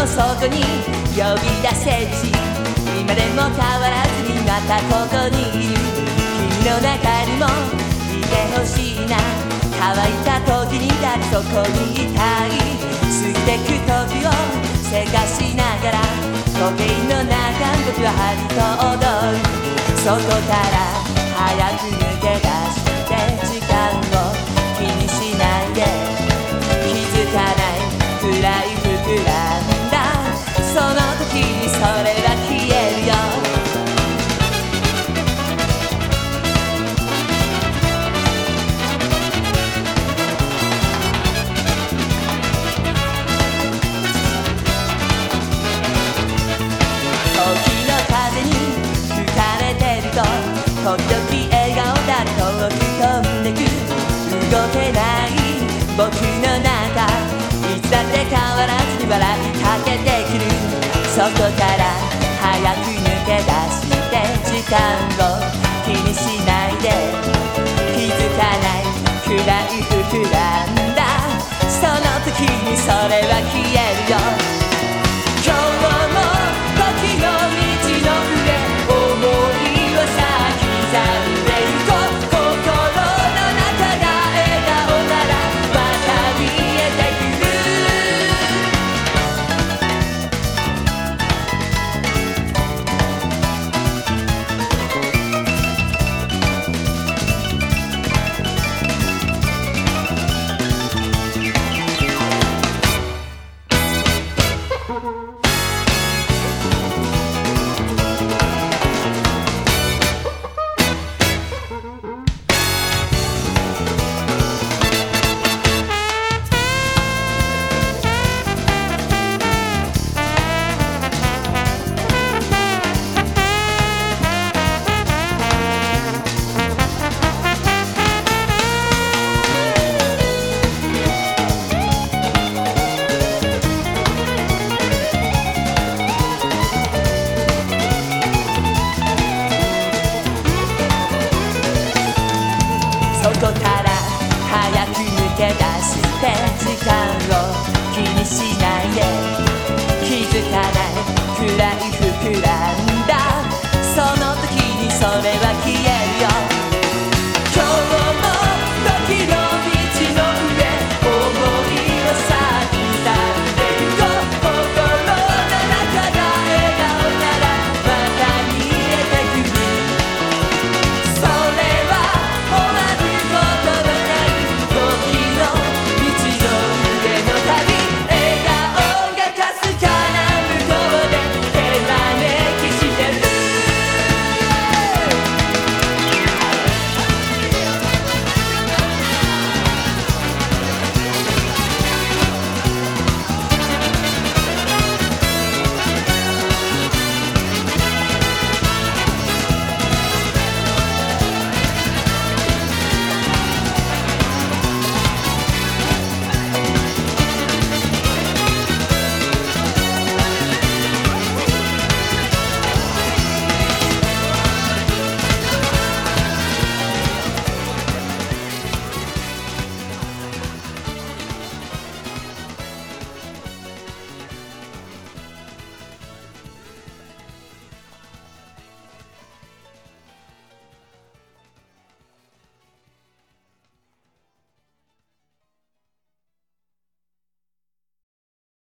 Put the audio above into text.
もそこに呼び出せるし。今でも変わらずにまたここにいる君の中にもいてほしいな乾いた時にだってそこにいたい過ぎてく時をせかしながら時計の中僕は針と踊るそこから早く抜けた時々笑顔だと遠く飛んでく動けない。僕の中いつだって変わらずに笑いかけてくる。そこから早く抜け出して時間を気にしないで気づかない。くらい膨らんだ。その時にそれは消えるよ。て時間を